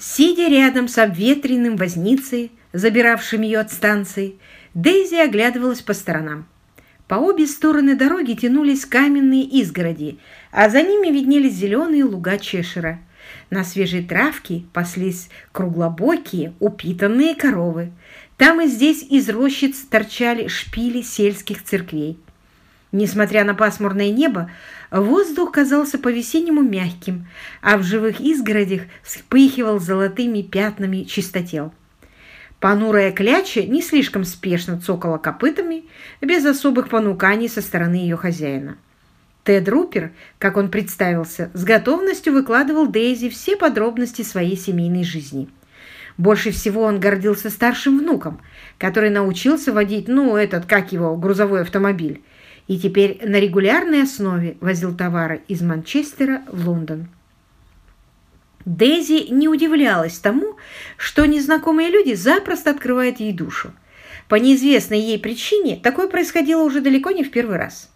Сидя рядом с обветренным возницей, забиравшим ее от станции, Дейзи оглядывалась по сторонам. По обе стороны дороги тянулись каменные изгороди, а за ними виднелись зеленые луга Чешира. На свежей травке паслись круглобокие, упитанные коровы. Там и здесь из рощиц торчали шпили сельских церквей. Несмотря на пасмурное небо, воздух казался по-весеннему мягким, а в живых изгородях вспыхивал золотыми пятнами чистотел. Понурая кляча не слишком спешно цокала копытами, без особых понуканий со стороны ее хозяина. Тед Рупер, как он представился, с готовностью выкладывал Дейзи все подробности своей семейной жизни. Больше всего он гордился старшим внуком, который научился водить, ну, этот, как его, грузовой автомобиль, и теперь на регулярной основе возил товары из Манчестера в Лондон. Дейзи не удивлялась тому, что незнакомые люди запросто открывают ей душу. По неизвестной ей причине такое происходило уже далеко не в первый раз.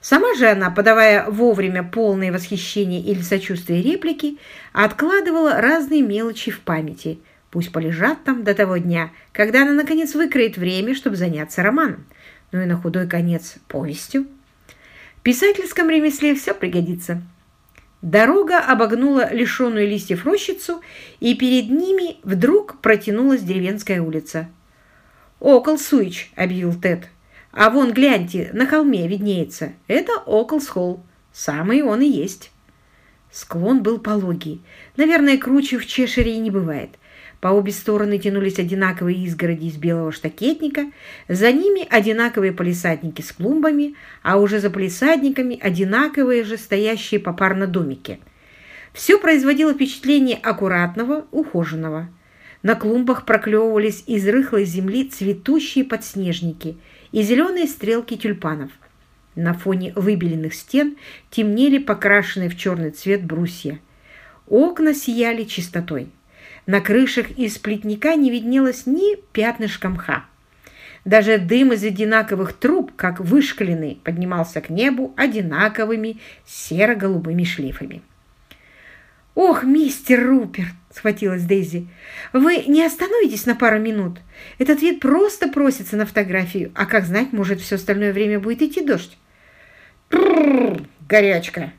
Сама же она, подавая вовремя полное восхищение или сочувствие реплики, откладывала разные мелочи в памяти. Пусть полежат там до того дня, когда она, наконец, выкроет время, чтобы заняться романом ну и на худой конец повестью. В писательском ремесле все пригодится. Дорога обогнула лишенную листьев рощицу, и перед ними вдруг протянулась деревенская улица. «Окол Суич», — объявил Тед. «А вон, гляньте, на холме виднеется. Это Околс-Холл. Самый он и есть». Склон был пологий. Наверное, круче в Чешире не бывает. По обе стороны тянулись одинаковые изгороди из белого штакетника, за ними одинаковые полисадники с клумбами, а уже за полисадниками одинаковые же стоящие попарно домики. Все производило впечатление аккуратного, ухоженного. На клумбах проклевывались из рыхлой земли цветущие подснежники и зеленые стрелки тюльпанов. На фоне выбеленных стен темнели покрашенные в черный цвет брусья. Окна сияли чистотой. На крышах из плетника не виднелось ни пятнышка мха. Даже дым из одинаковых труб, как вышкаленный, поднимался к небу одинаковыми серо-голубыми шлифами. «Ох, мистер Руперт!» — схватилась Дейзи. «Вы не остановитесь на пару минут? Этот вид просто просится на фотографию, а как знать, может, все остальное время будет идти дождь?» «Трррр! Горячка!»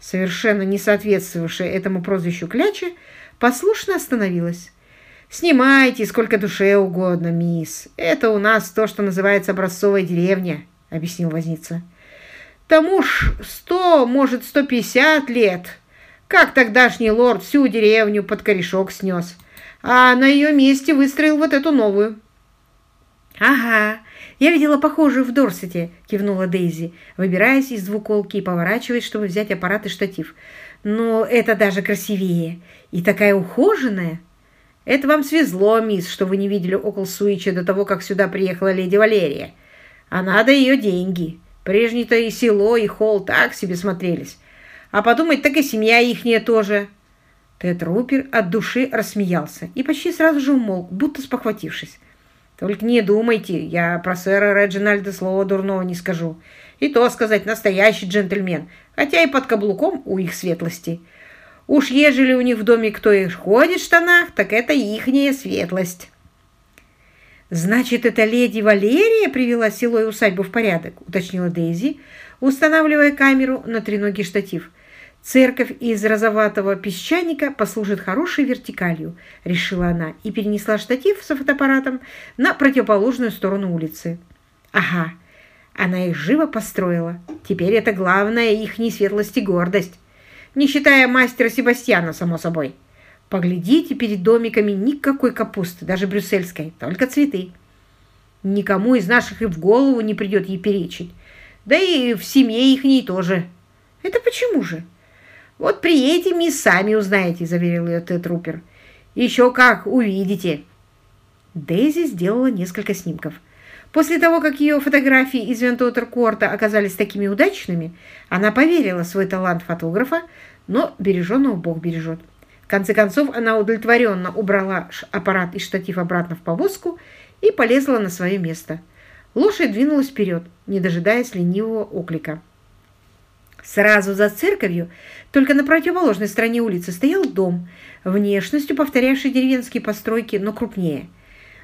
Совершенно не соответствовавшая этому прозвищу кляча, послушно остановилась. «Снимайте сколько душе угодно, мисс. Это у нас то, что называется образцовая деревня», — объяснил возница. «Тому ж сто, может, сто пятьдесят лет. Как тогдашний лорд всю деревню под корешок снес, а на ее месте выстроил вот эту новую». «Ага, я видела похожую в Дорсете», — кивнула Дейзи, выбираясь из двуколки и поворачиваясь, чтобы взять аппарат и штатив. «Но это даже красивее. И такая ухоженная. Это вам свезло, мисс, что вы не видели около Суича до того, как сюда приехала леди Валерия. А надо ее деньги. Прежний-то и село, и холл так себе смотрелись. А подумать, так и семья ихняя тоже». Тед Рупер от души рассмеялся и почти сразу же умолк, будто спохватившись. Только не думайте, я про сэра Реджинальда слова дурного не скажу. И то сказать настоящий джентльмен, хотя и под каблуком у их светлости. Уж ежели у них в доме кто и ходит в штанах, так это ихняя светлость. «Значит, это леди Валерия привела село и усадьбу в порядок», уточнила Дейзи, устанавливая камеру на треногий штатив. «Церковь из розоватого песчаника послужит хорошей вертикалью», — решила она и перенесла штатив с фотоаппаратом на противоположную сторону улицы. «Ага, она их живо построила. Теперь это главная их несветлость и гордость. Не считая мастера Себастьяна, само собой. Поглядите, перед домиками никакой капусты, даже брюссельской, только цветы. Никому из наших и в голову не придет ей перечить. Да и в семье их ней тоже. Это почему же?» «Вот приедем и сами узнаете», — заверил ее Тед Рупер. «Еще как увидите». Дейзи сделала несколько снимков. После того, как ее фотографии из Вентотер-Корта оказались такими удачными, она поверила в свой талант фотографа, но береженного Бог бережет. В конце концов, она удовлетворенно убрала аппарат и штатив обратно в повозку и полезла на свое место. Лошадь двинулась вперед, не дожидаясь ленивого оклика. Сразу за церковью, только на противоположной стороне улицы, стоял дом, внешностью повторявший деревенские постройки, но крупнее.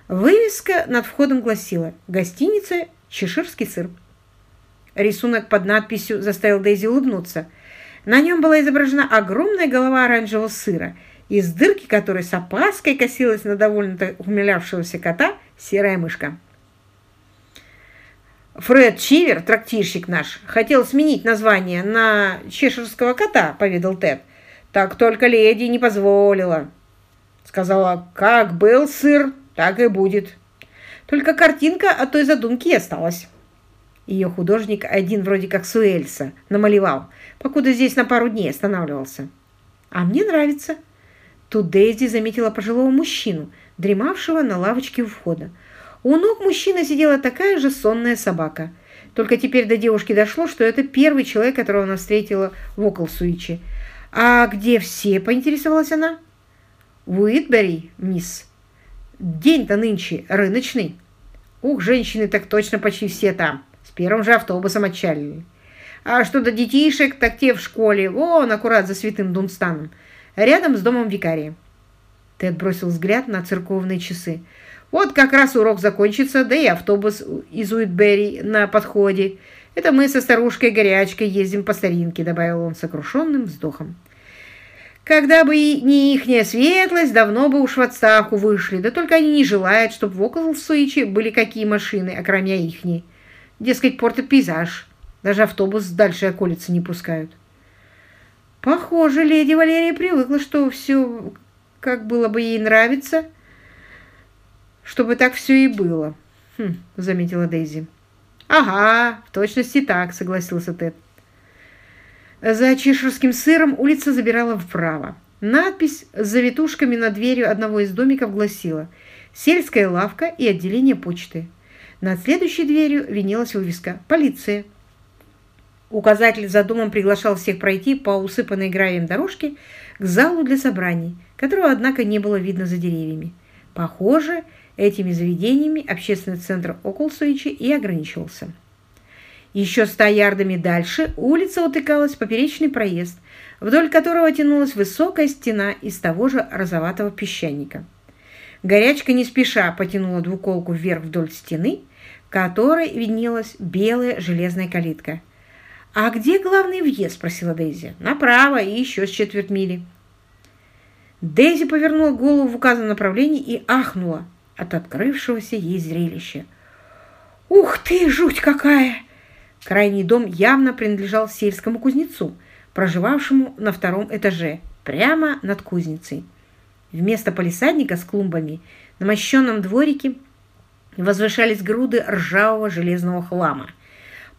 Вывеска над входом гласила «Гостиница «Чеширский сыр». Рисунок под надписью заставил Дейзи улыбнуться. На нем была изображена огромная голова оранжевого сыра, из дырки которой с опаской косилась на довольно ухмелявшегося кота серая мышка. «Фред Чивер, трактирщик наш, хотел сменить название на чеширского кота», — поведал Тед. «Так только леди не позволила». Сказала, как был сыр, так и будет. Только картинка от той задумки и осталась. Ее художник один вроде как Суэльса намалевал, покуда здесь на пару дней останавливался. А мне нравится. Тут Дейзи заметила пожилого мужчину, дремавшего на лавочке у входа. У ног мужчины сидела такая же сонная собака. Только теперь до девушки дошло, что это первый человек, которого она встретила в Околсуиче. «А где все?» – поинтересовалась она. «Уитбери, мисс. День-то нынче рыночный. Ух, женщины так точно почти все там. С первым же автобусом отчалили. А что до детишек, так те в школе. Вон, аккурат за святым Дунстаном. Рядом с домом викария». Тед бросил взгляд на церковные часы. Вот как раз урок закончится, да и автобус из Уитберри на подходе. Это мы со старушкой горячкой ездим по старинке», — добавил он сокрушенным вздохом. «Когда бы не ихняя светлость, давно бы уж в отставку вышли, да только они не желают, чтобы в Околсуиче были какие машины, окромя ихней. Дескать, портят пейзаж. Даже автобус дальше околицы не пускают». «Похоже, леди Валерия привыкла, что все, как было бы ей нравиться», — чтобы так все и было, хм, заметила Дейзи. Ага, в точности так, согласился Тед. За чеширским сыром улица забирала вправо. Надпись с завитушками над дверью одного из домиков гласила «Сельская лавка и отделение почты». Над следующей дверью винилась вывеска «Полиция». Указатель за домом приглашал всех пройти по усыпанной гравием дорожке к залу для собраний, которого, однако, не было видно за деревьями. Похоже, Этими заведениями общественный центр Околсуичи и ограничивался. Еще ста ярдами дальше улица утыкалась в поперечный проезд, вдоль которого тянулась высокая стена из того же розоватого песчаника. Горячка не спеша потянула двуколку вверх вдоль стены, которой виднелась белая железная калитка. «А где главный въезд?» – спросила Дейзи. «Направо и еще с четверть мили». Дейзи повернула голову в указанном направлении и ахнула от открывшегося ей зрелища. «Ух ты, жуть какая!» Крайний дом явно принадлежал сельскому кузнецу, проживавшему на втором этаже, прямо над кузницей. Вместо полисадника с клумбами на мощенном дворике возвышались груды ржавого железного хлама.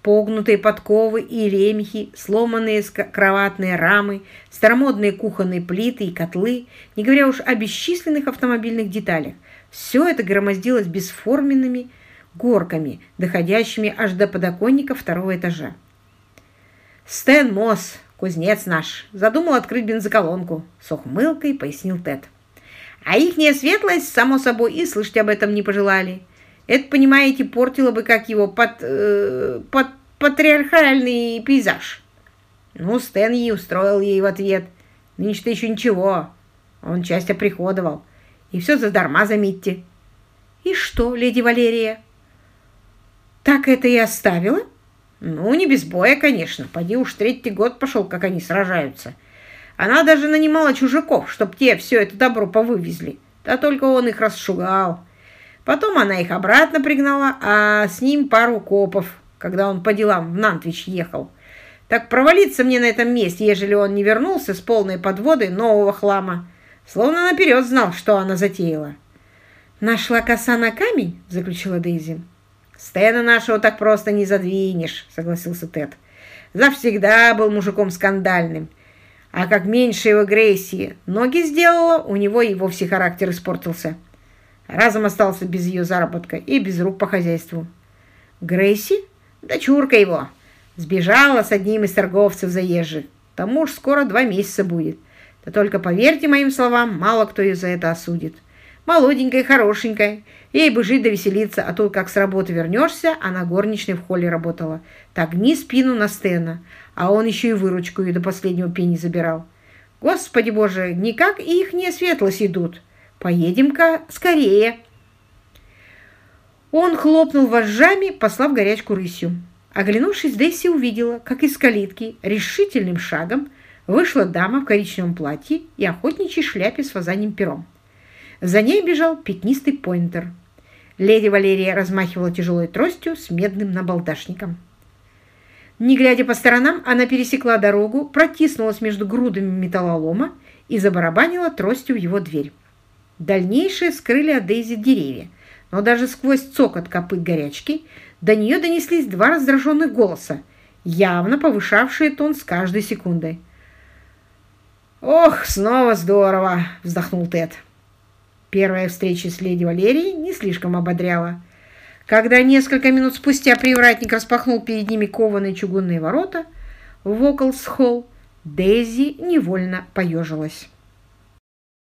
Погнутые подковы и ремехи, сломанные кроватные рамы, старомодные кухонные плиты и котлы, не говоря уж о бесчисленных автомобильных деталях, все это громоздилось бесформенными горками, доходящими аж до подоконника второго этажа. «Стэн Мосс, кузнец наш, задумал открыть бензоколонку», — с ухмылкой пояснил Тед. «А ихняя светлость, само собой, и слышать об этом не пожелали. Это, понимаете, портило бы как его под, э, под патриархальный пейзаж». Ну, Стэн ей устроил ей в ответ. «Нынче-то еще ничего. Он часть оприходовал. И все задарма, заметьте. И что, леди Валерия? Так это и оставила? Ну, не без боя, конечно. Поди уж третий год пошел, как они сражаются. Она даже нанимала чужаков, чтоб те все это добро повывезли. Да только он их расшугал. Потом она их обратно пригнала, а с ним пару копов, когда он по делам в Нантвич ехал. Так провалиться мне на этом месте, ежели он не вернулся с полной подводой нового хлама. Словно наперед знал, что она затеяла. «Нашла коса на камень?» – заключила Дейзи. «Стэна нашего так просто не задвинешь», – согласился Тед. «Завсегда был мужиком скандальным. А как меньше его Грейси ноги сделала, у него и вовсе характер испортился. Разом остался без ее заработка и без рук по хозяйству». «Грейси? Дочурка его. Сбежала с одним из торговцев заезжих. Тому уж скоро два месяца будет. Да только поверьте моим словам, мало кто ее за это осудит. Молоденькая, хорошенькая. Ей бы жить да веселиться, а тут как с работы вернешься, она горничной в холле работала. Так гни спину на Стена. а он еще и выручку ее до последнего пени забирал. Господи боже, никак ихняя светлость идут. Поедем-ка скорее. Он хлопнул вожжами, послав горячку рысью. Оглянувшись, Дейси увидела, как из калитки решительным шагом вышла дама в коричневом платье и охотничьей шляпе с фазаньим пером. За ней бежал пятнистый поинтер. Леди Валерия размахивала тяжелой тростью с медным набалдашником. Не глядя по сторонам, она пересекла дорогу, протиснулась между грудами металлолома и забарабанила тростью в его дверь. Дальнейшие скрыли от Дейзи деревья, но даже сквозь цокот копыт горячки до нее донеслись два раздраженных голоса, явно повышавшие тон с каждой секундой. «Ох, снова здорово!» – вздохнул Тед. Первая встреча с леди Валерией не слишком ободряла. Когда несколько минут спустя привратник распахнул перед ними кованые чугунные ворота в Околс-холл, Дейзи невольно поежилась.